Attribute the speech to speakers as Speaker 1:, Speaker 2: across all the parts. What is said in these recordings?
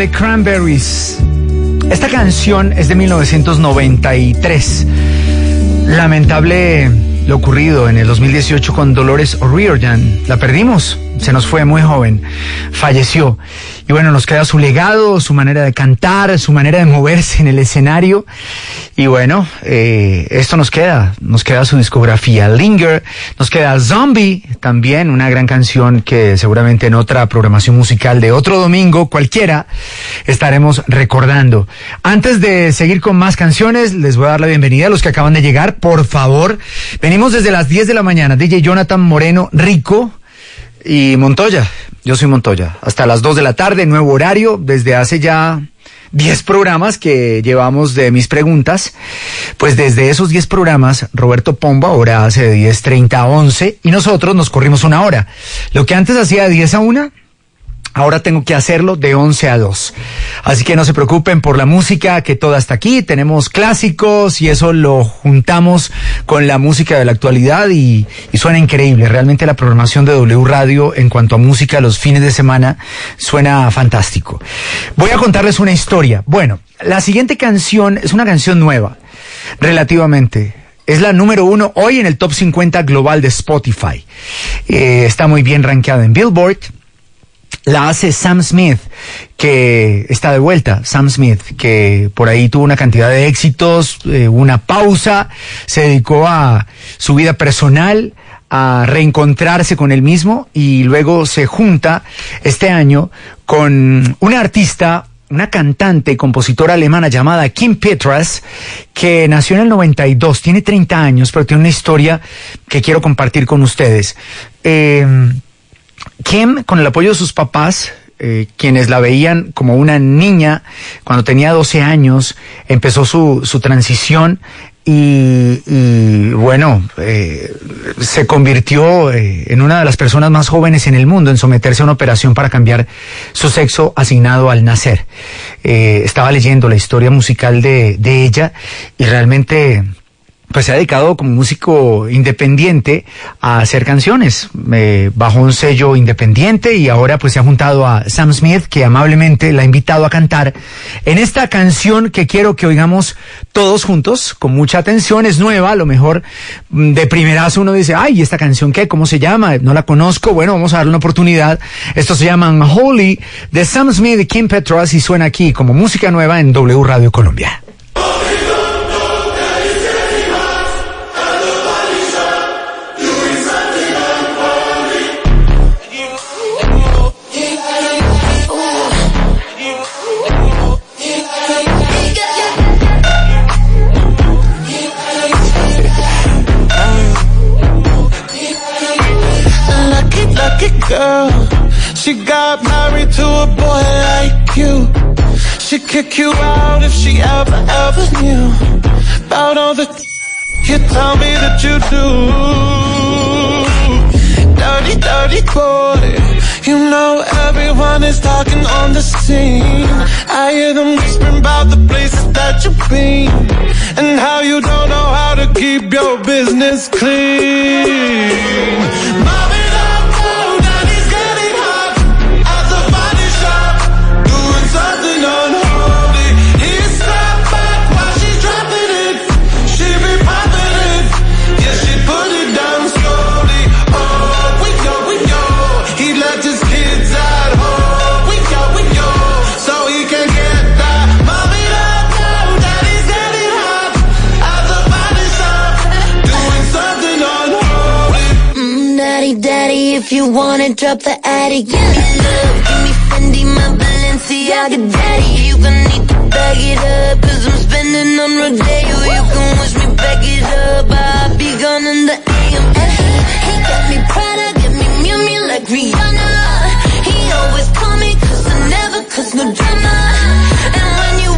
Speaker 1: The Cranberries. Esta canción es de 1993. Lamentable lo ocurrido en el 2018 con Dolores O'Riordan. La perdimos. se nos fue muy joven, falleció. Y bueno, nos queda su legado, su manera de cantar, su manera de moverse en el escenario. Y bueno, eh, esto nos queda, nos queda su discografía Linger, nos queda Zombie, también una gran canción que seguramente en otra programación musical de otro domingo, cualquiera, estaremos recordando. Antes de seguir con más canciones, les voy a dar la bienvenida a los que acaban de llegar. Por favor, venimos desde las 10 de la mañana. DJ Jonathan Moreno Rico y Montoya. Yo soy Montoya. Hasta las 2 de la tarde, nuevo horario, desde hace ya 10 programas que llevamos de mis preguntas. Pues desde esos 10 programas, Roberto Pombo ahora hace de 10.30 a 11 y nosotros nos corrimos una hora. Lo que antes hacía de 10 a 1, Ahora tengo que hacerlo de 11 a 2. Así que no se preocupen por la música, que toda está aquí. Tenemos clásicos y eso lo juntamos con la música de la actualidad y, suena increíble. Realmente la programación de W Radio en cuanto a música los fines de semana suena fantástico. Voy a contarles una historia. Bueno, la siguiente canción es una canción nueva, relativamente. Es la número uno hoy en el top 50 global de Spotify. Eh, está muy bien rankeada en Billboard la hace Sam Smith, que está de vuelta, Sam Smith, que por ahí tuvo una cantidad de éxitos, eh, una pausa, se dedicó a su vida personal, a reencontrarse con él mismo y luego se junta este año con una artista, una cantante y compositora alemana llamada Kim Petras, que nació en el 92, tiene 30 años, pero tiene una historia que quiero compartir con ustedes. Eh, Kim, con el apoyo de sus papás, eh, quienes la veían como una niña, cuando tenía 12 años, empezó su, su transición y, bueno, eh, se convirtió eh, en una de las personas más jóvenes en el mundo en someterse a una operación para cambiar su sexo asignado al nacer. Estaba leyendo la historia musical de ella y realmente pues se ha dedicado como músico independiente a hacer canciones eh, bajo un sello independiente y ahora pues se ha juntado a Sam Smith que amablemente la ha invitado a cantar en esta canción que quiero que oigamos todos juntos con mucha atención es nueva a lo mejor mm, de primerazo uno dice ay esta canción qué cómo se llama no la conozco bueno vamos a darle una oportunidad esto se llama Holy de Sam Smith y Kim Petras y suena aquí como música nueva en W Radio Colombia
Speaker 2: girl. She got married to a boy like you. She'd kick you out if she ever, ever knew about all the you tell me that you do. Dirty, dirty boy. You know everyone is talking on the scene. I hear them whispering about the places that you've been and how you don't know how to keep your business clean. Mommy,
Speaker 3: if you wanna drop the attic. Give me love, give me Fendi, my Balenciaga daddy. You gonna need to bag it up, cause I'm spending on Rodeo. You can wish me back it up, I'll be gone in the AM. And he, he got me Prada, get me Miu Miu like Rihanna. He always call me cause I never cause no drama. And when you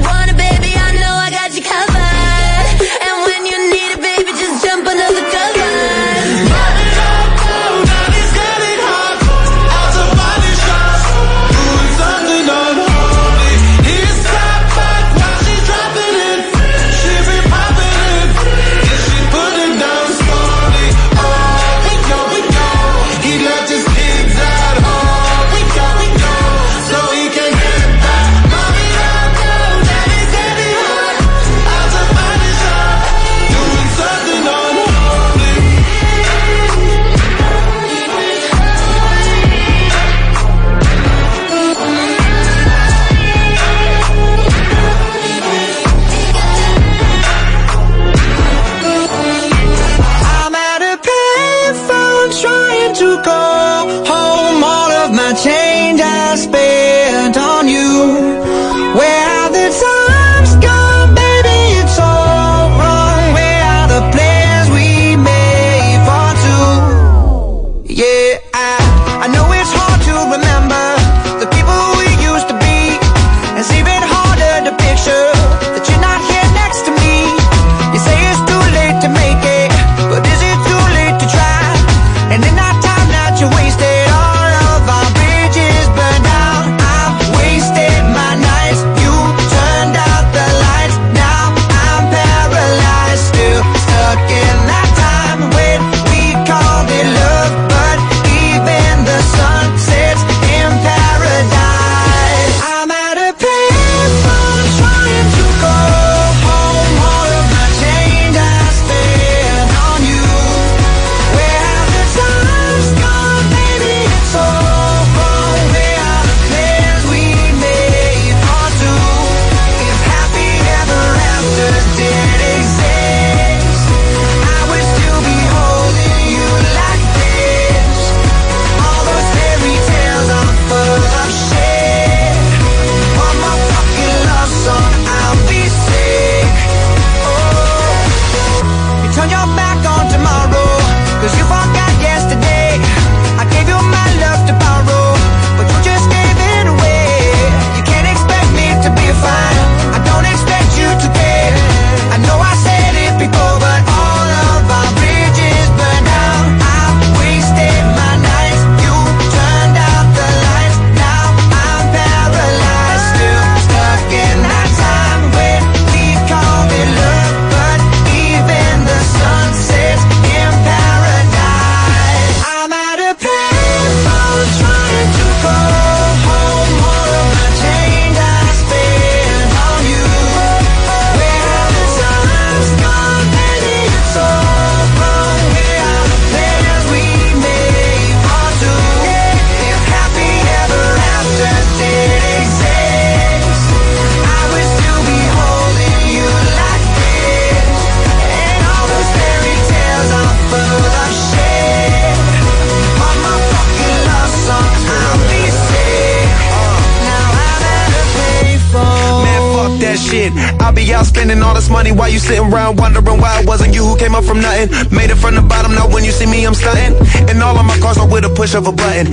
Speaker 2: money why you sitting around wondering why it wasn't you who came up from nothing. Made it from the bottom, now when you see me, I'm stunting. And all of my cars are with a push of a button.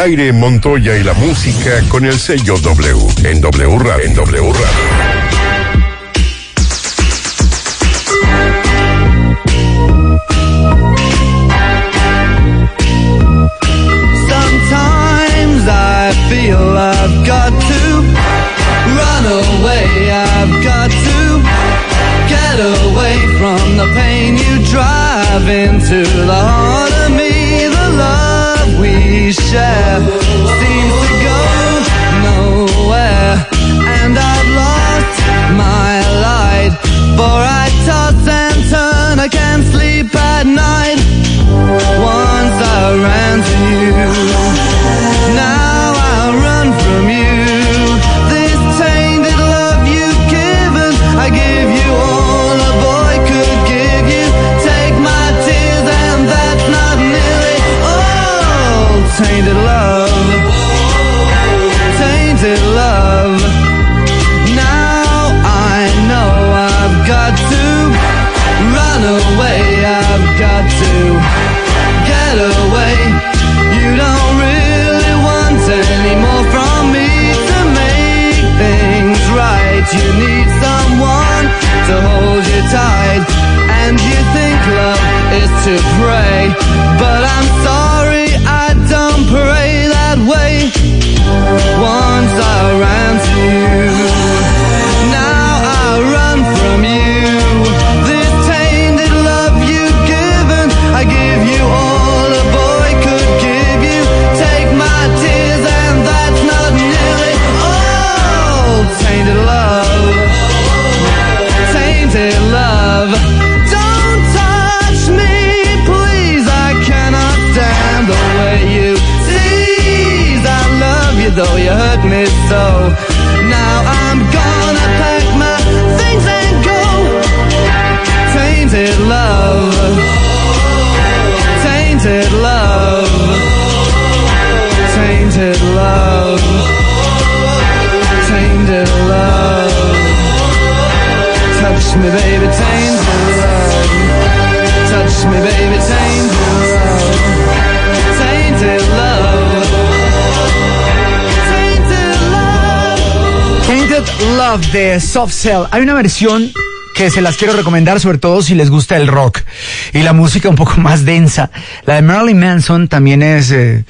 Speaker 4: Al aire Montoya y la música con el sello W en W Radio. En W Radio.
Speaker 5: I feel I've got to run away. I've got to get away from the pain you drive into the heart of me. The love we share seems to go nowhere, and I've lost my light. For I toss and turn, I can't sleep at night. Once I ran to you, now I run from you. Tainted love, tainted love. Now I know I've got to run away. I've got to get away. You don't really want any more from me to make things right. You need someone to hold you tight, and you think love is to pray. But I'm sorry,
Speaker 1: De Soft Cell. Hay una versión que se las quiero recomendar, sobre todo si les gusta el rock y la música un poco más densa. La de Marilyn Manson también es eh,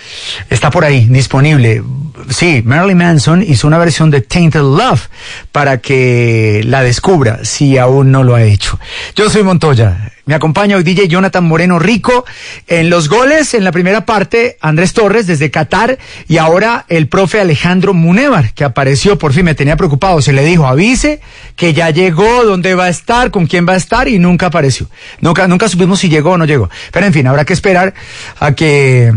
Speaker 1: está por ahí disponible. Sí, Marilyn Manson hizo una versión de Tainted Love para que la descubra si aún no lo ha hecho. Yo soy Montoya. Me acompaña hoy DJ Jonathan Moreno Rico en los goles en la primera parte, Andrés Torres desde Qatar y ahora el profe Alejandro Munevar que apareció por fin, me tenía preocupado, se le dijo avise que ya llegó, dónde va a estar, con quién va a estar y nunca apareció. Nunca, nunca supimos si llegó o no llegó. Pero en fin, habrá que esperar a que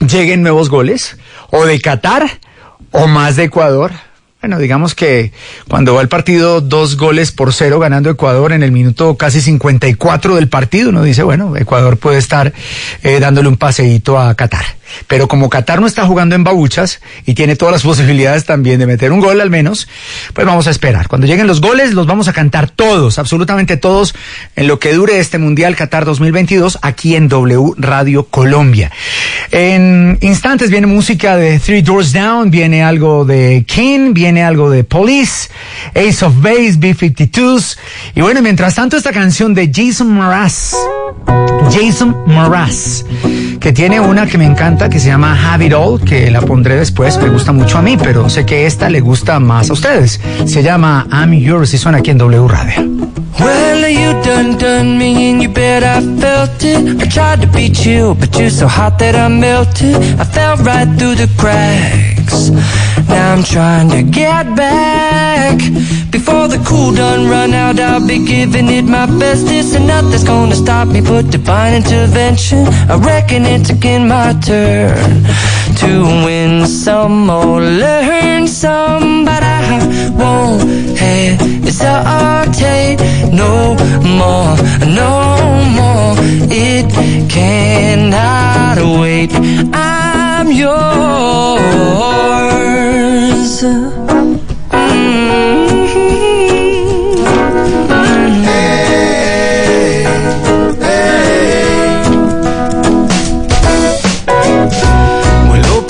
Speaker 1: lleguen nuevos goles o de Qatar o más de Ecuador. Bueno, digamos que cuando va el partido dos goles por cero ganando Ecuador en el minuto casi 54 del partido, uno dice, bueno, Ecuador puede estar eh, dándole un paseíto a Qatar. Pero como Qatar no está jugando en babuchas y tiene todas las posibilidades también de meter un gol al menos, pues vamos a esperar. Cuando lleguen los goles los vamos a cantar todos, absolutamente todos, en lo que dure este Mundial Qatar 2022 aquí en W Radio Colombia. En instantes viene música de Three Doors Down, viene algo de King, viene tiene algo de Police, Ace of Base, B-52s. Y bueno, mientras tanto esta canción de Jason Mraz. Jason Mraz, que tiene una que me encanta que se llama Have It All, que la pondré después, me gusta mucho a mí, pero sé que esta le gusta más a ustedes. Se llama I'm Yours y suena aquí en W Radio.
Speaker 4: Well, you done done me and you bet I felt it. I tried to be chill, but you're so hot that I melted. I fell right through the cracks. Now I'm trying to get back. Before the cool done run out, I'll be giving it my best. This and nothing's gonna stop me but divine intervention. I reckon it's again my turn to win some or learn some, but I won't hesitate no more, no more. It cannot wait. I'm yours.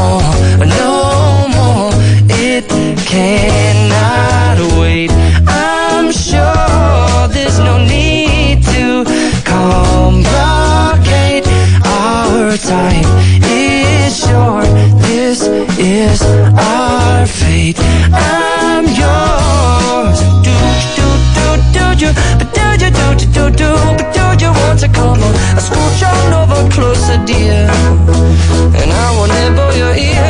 Speaker 4: more, no more. It cannot wait. I'm sure there's no need to complicate. Our time is short. This is to come on? I scooch on over closer, dear, and I will nibble your ear.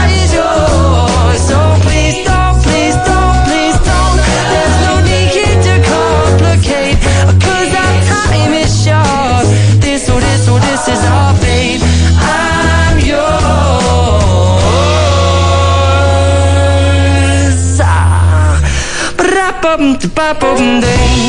Speaker 2: bop boom day.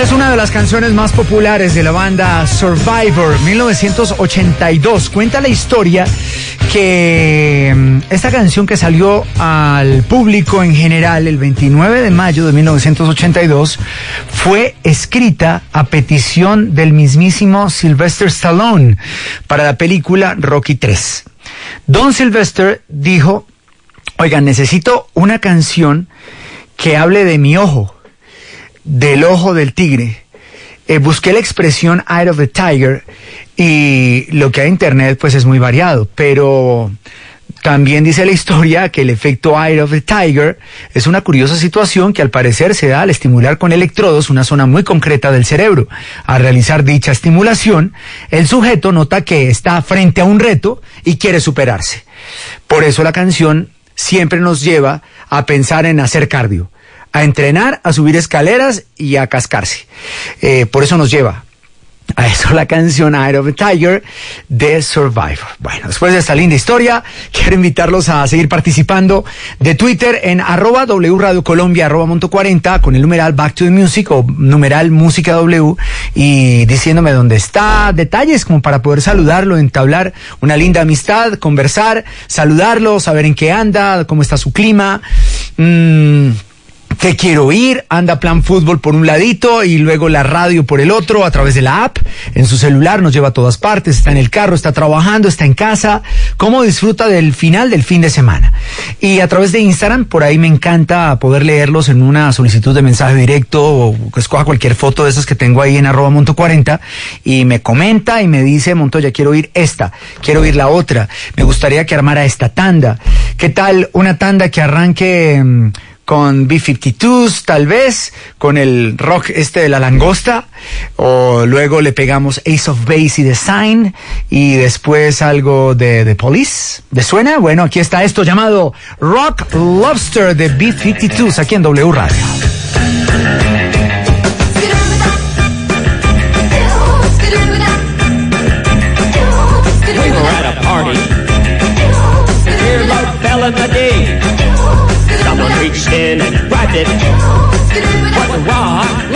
Speaker 1: Esta es una de las canciones más populares de la banda Survivor 1982. Cuenta la historia que mm, esta canción que salió al público en general el 29 de mayo de 1982 fue escrita a petición del mismísimo Sylvester Stallone para la película Rocky 3. Don Sylvester dijo, oigan, necesito una canción que hable de mi ojo del ojo del tigre. Eh, busqué la expresión Eye of the Tiger y lo que hay en internet pues es muy variado, pero también dice la historia que el efecto Eye of the Tiger es una curiosa situación que al parecer se da al estimular con electrodos una zona muy concreta del cerebro. Al realizar dicha estimulación, el sujeto nota que está frente a un reto y quiere superarse. Por eso la canción siempre nos lleva a pensar en hacer cardio a entrenar, a subir escaleras y a cascarse. Eh, por eso nos lleva a eso la canción Eye of a Tiger de Survivor. Bueno, después de esta linda historia, quiero invitarlos a seguir participando de Twitter en arroba W Radio Colombia, arroba Monto 40, con el numeral Back to the Music o numeral Música W y diciéndome dónde está, detalles como para poder saludarlo, entablar una linda amistad, conversar, saludarlo, saber en qué anda, cómo está su clima. Mm, que quiero ir, anda plan fútbol por un ladito y luego la radio por el otro a través de la app, en su celular nos lleva a todas partes, está en el carro, está trabajando, está en casa, cómo disfruta del final del fin de semana. Y a través de Instagram, por ahí me encanta poder leerlos en una solicitud de mensaje directo o escoja cualquier foto de esas que tengo ahí en arroba monto 40 y me comenta y me dice, Montoya, quiero ir esta, quiero ir la otra, me gustaría que armara esta tanda. ¿Qué tal una tanda que arranque... con B-52s tal vez, con el rock este de la langosta, o luego le pegamos Ace of Base y The Sign, y después algo de The Police. ¿Le suena? Bueno, aquí está esto llamado Rock Lobster de B-52s aquí en W Radio.
Speaker 6: Were at Someone reached in and grabbed it. Was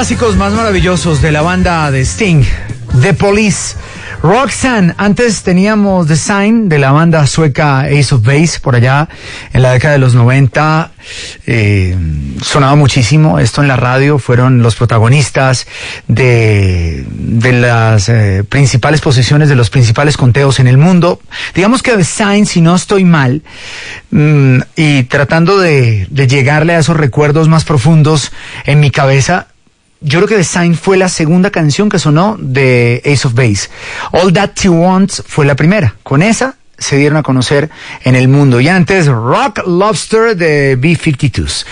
Speaker 1: clásicos más maravillosos de la banda de Sting, The Police. Roxanne, antes teníamos The Sign de la banda sueca Ace of Base, por allá en la década de los 90, eh, sonaba muchísimo esto en la radio, fueron los protagonistas de, de las eh, principales posiciones, de los principales conteos en el mundo. Digamos que The Sign, si no estoy mal, mm, y tratando de, de llegarle a esos recuerdos más profundos en mi cabeza, yo creo que The Sign fue la segunda canción que sonó de Ace of Base. All That You Want fue la primera. Con esa se dieron a conocer en el mundo. Y antes, Rock Lobster de B-52s.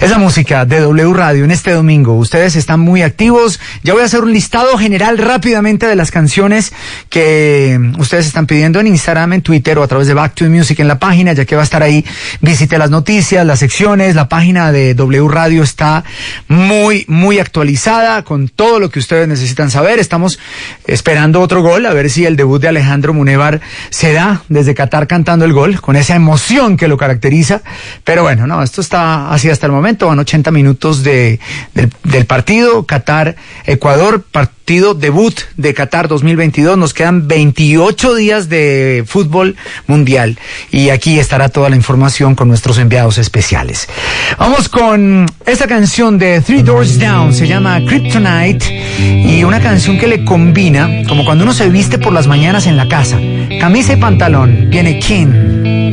Speaker 1: Esa música de W Radio en este domingo. Ustedes están muy activos. Ya voy a hacer un listado general rápidamente de las canciones que ustedes están pidiendo en Instagram, en Twitter o a través de Back to Music en la página, ya que va a estar ahí. Visite las noticias, las secciones. La página de W Radio está muy, muy actualizada con todo lo que ustedes necesitan saber. Estamos esperando otro gol, a ver si el debut de Alejandro Munevar se da desde Qatar cantando el gol, con esa emoción que lo caracteriza. Pero bueno, no, esto está así hasta el momento. Van 80 minutos de, del, del partido. Qatar-Ecuador, partido debut de Qatar 2022. Nos quedan 28 días de fútbol mundial. Y aquí estará toda la información con nuestros enviados especiales. Vamos con esta canción de Three Doors Down. Se llama Kryptonite. Y una canción que le combina, como cuando uno se viste por las mañanas en la casa. Camisa y pantalón. Viene King.